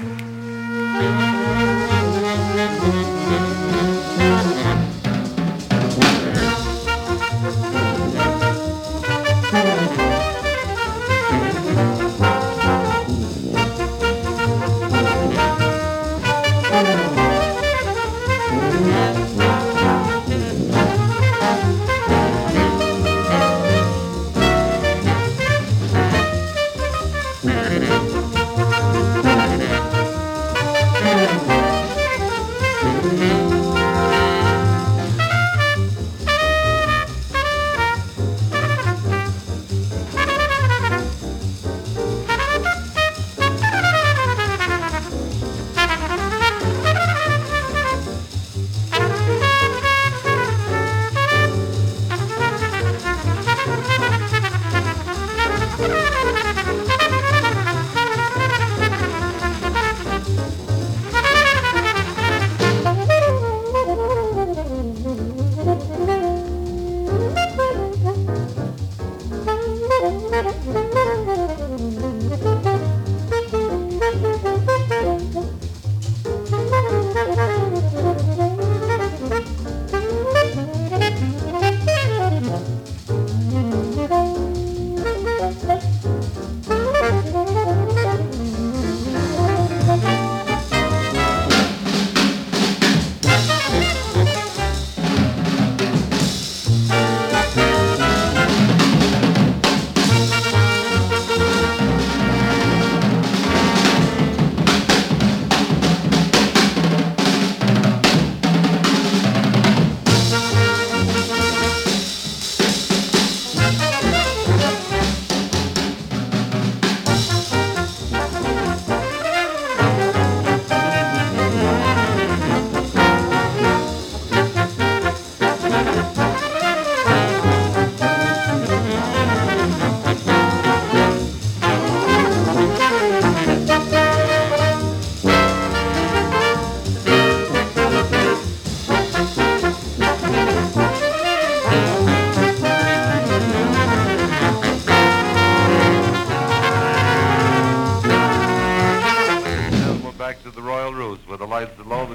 Mm-hmm.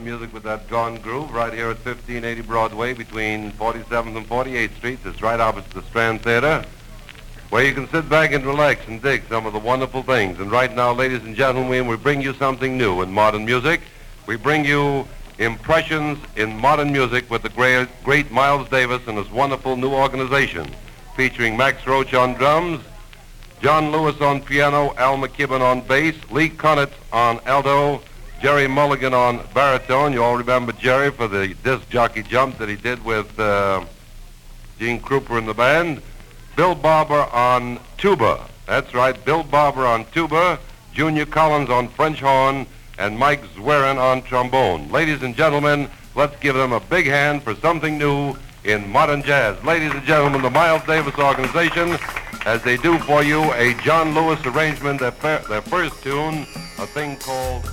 Music with that gone groove right here at 1580 Broadway between 47th and 48th Streets. It's right opposite the Strand Theater, where you can sit back and relax and dig some of the wonderful things. And right now, ladies and gentlemen, we bring you something new in modern music. We bring you impressions in modern music with the great, great Miles Davis and his wonderful new organization, featuring Max Roach on drums, John Lewis on piano, Al McKibbon on bass, Lee Konitz on alto, Gerry Mulligan on baritone. You all remember Gerry for the disc jockey jump that he did with uh, Gene Krupa in the band. Bill Barber on tuba. That's right, Bill Barber on tuba, Junior Collins on French horn, and Mike Zwerin on trombone. Ladies and gentlemen, let's give them a big hand for something new in modern jazz. Ladies and gentlemen, the Miles Davis Organization, as they do for you a John Lewis arrangement, their, their first tune, a thing called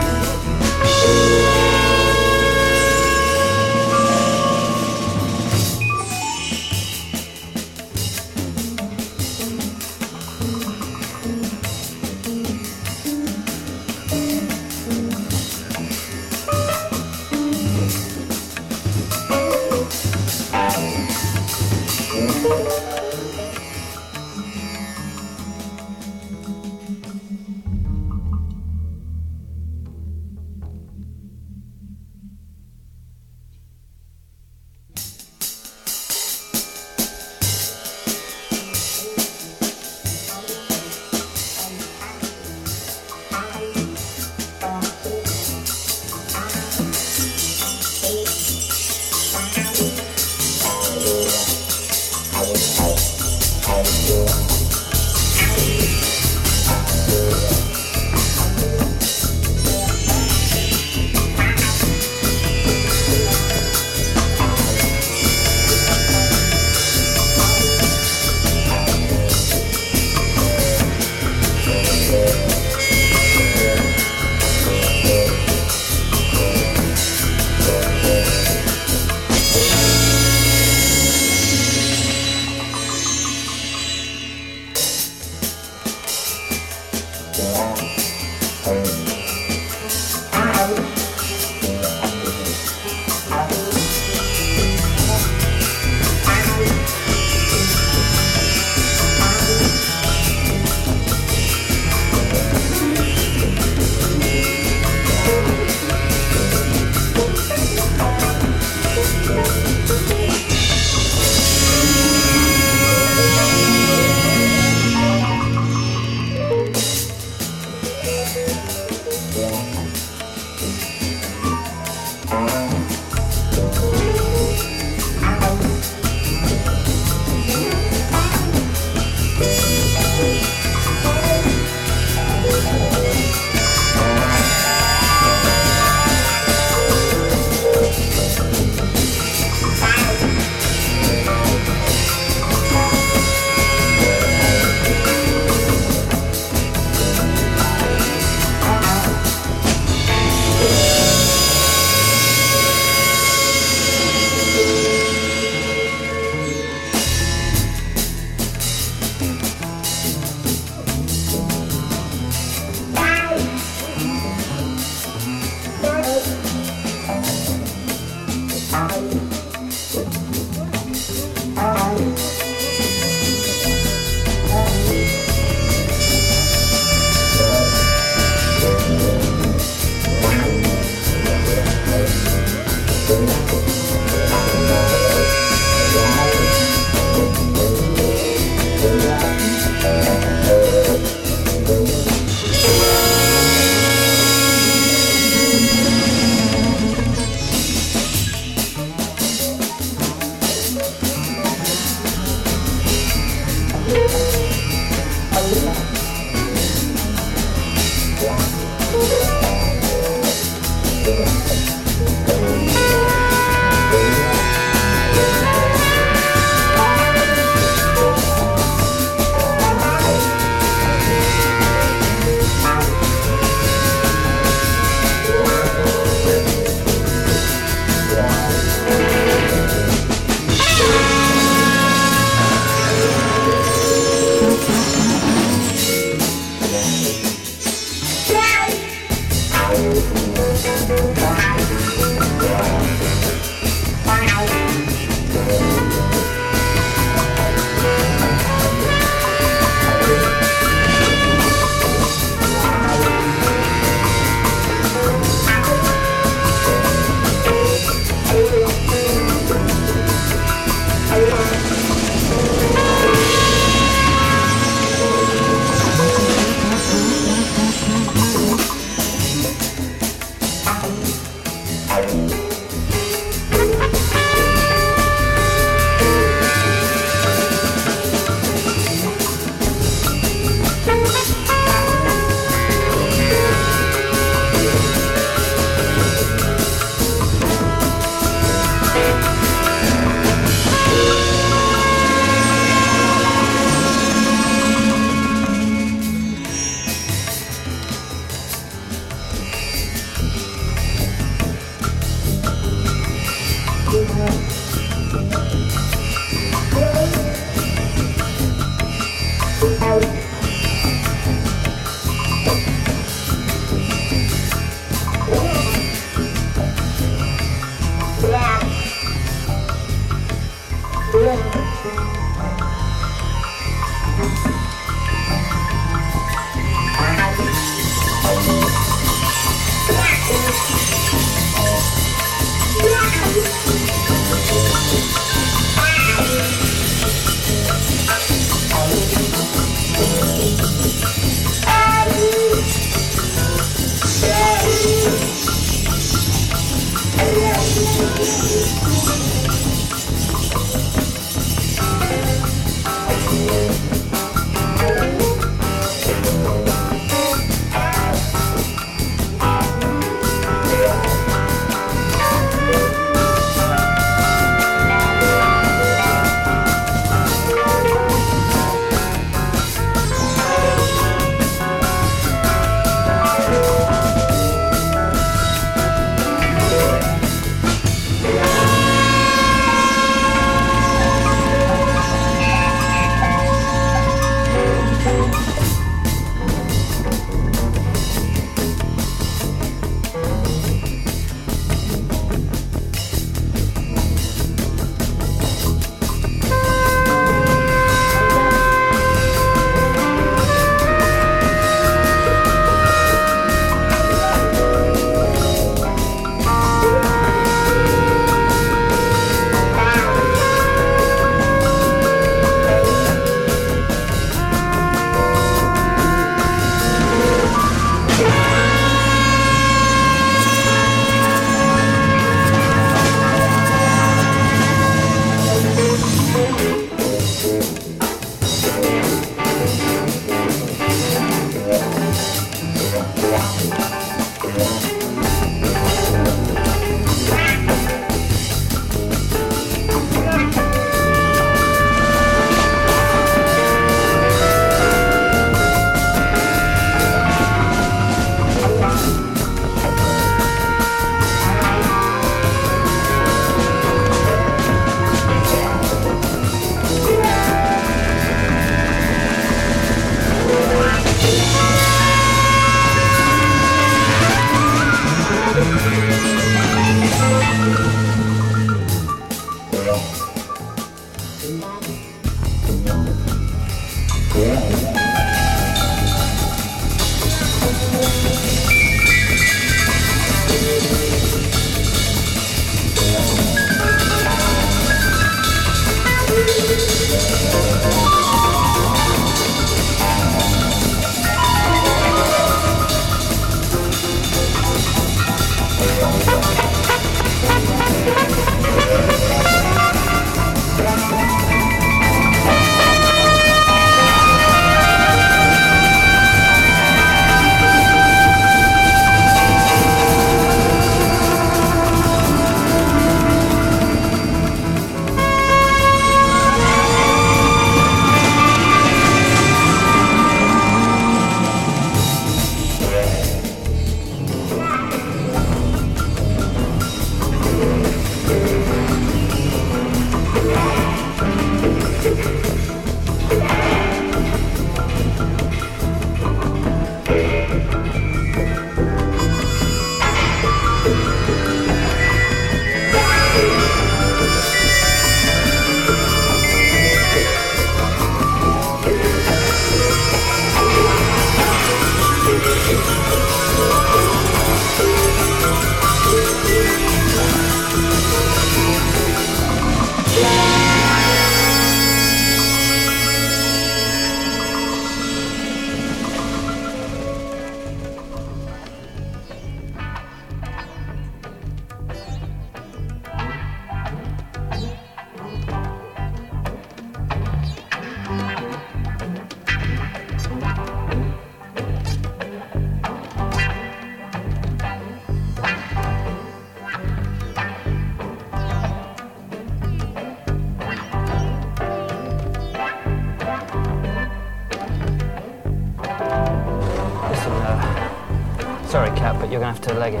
have to leg it.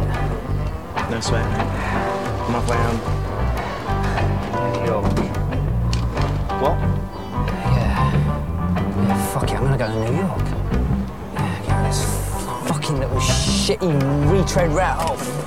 No sweat, mate. I'm halfway home. New York. What? Yeah. Yeah, fuck it, I'm gonna go to New York. Yeah, get this fucking little shitty retread route off. Oh,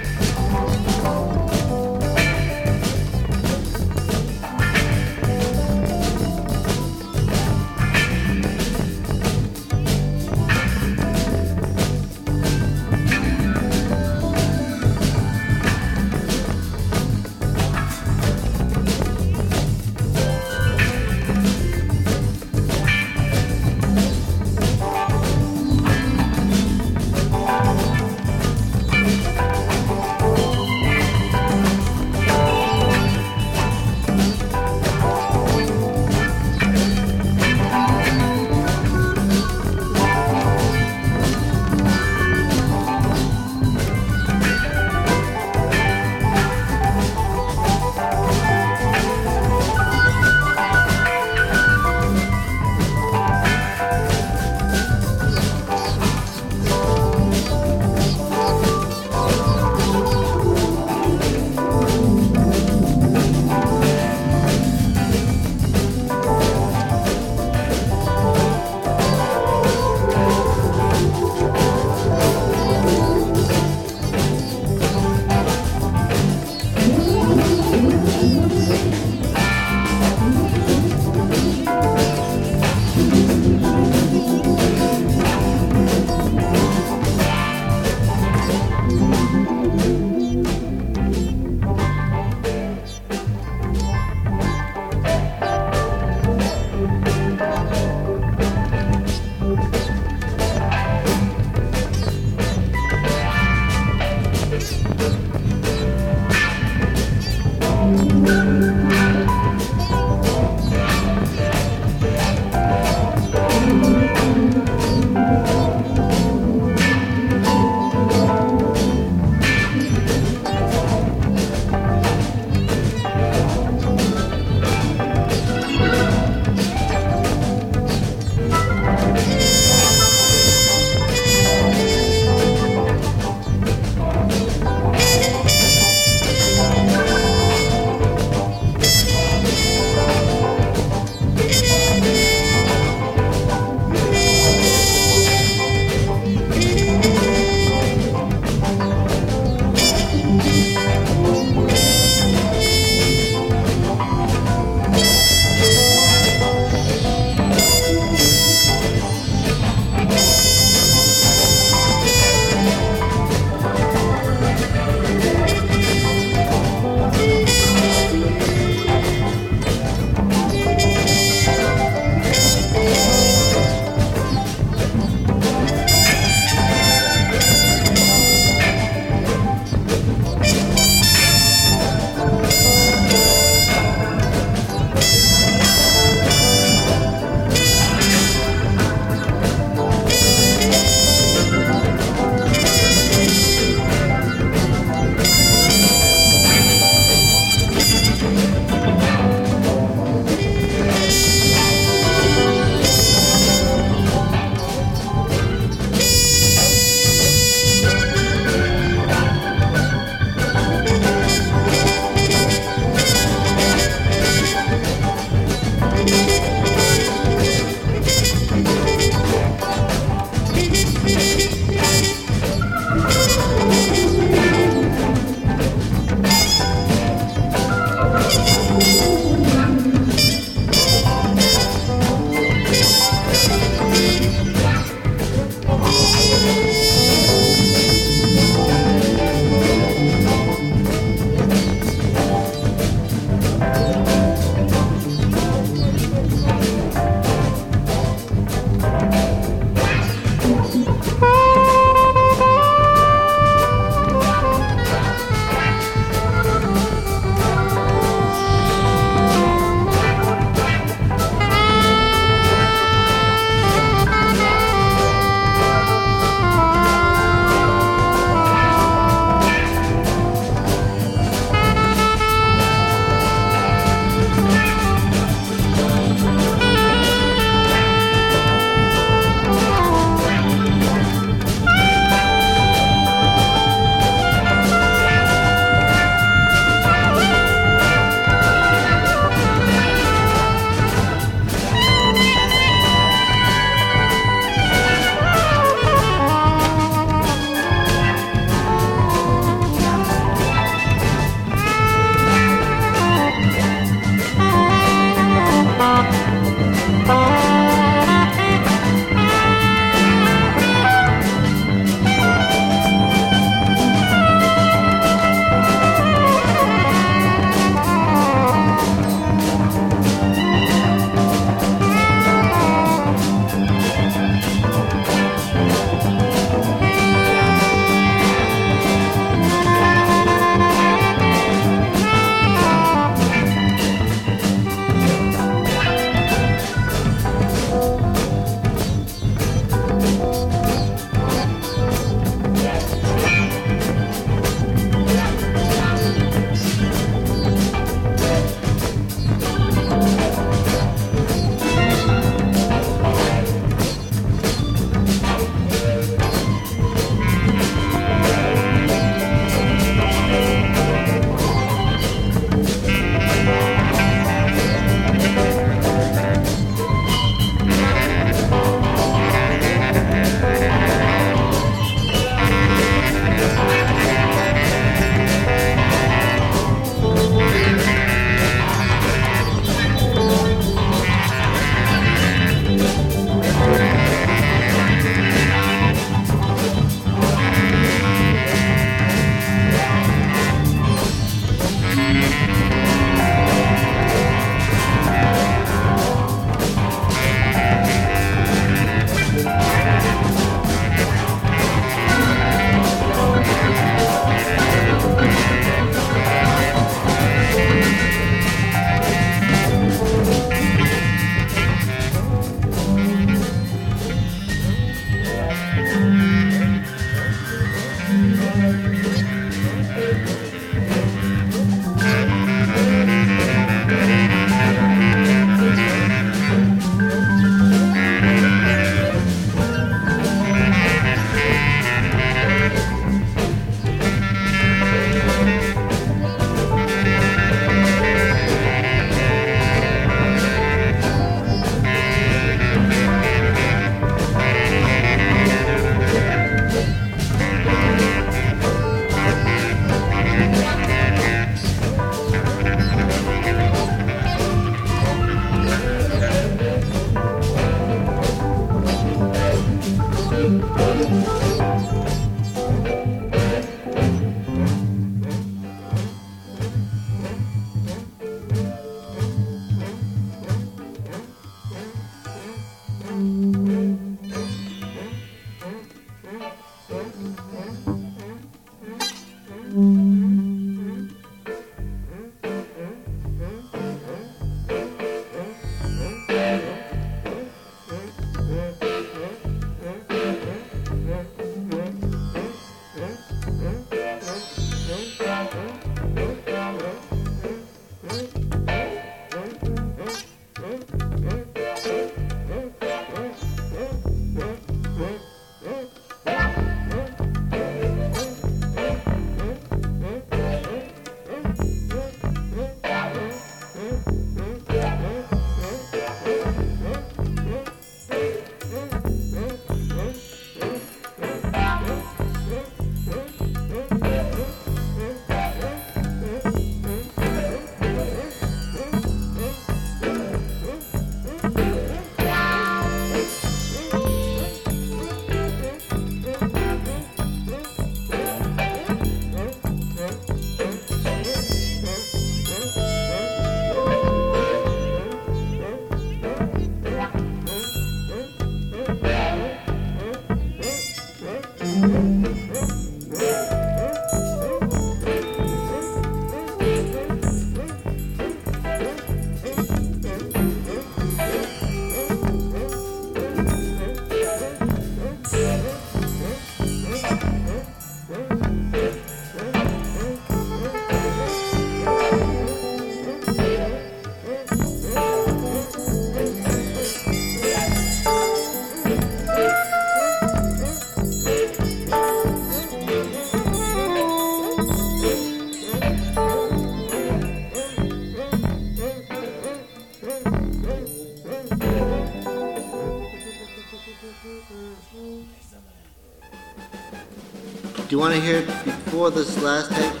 want to hear it before this last tape?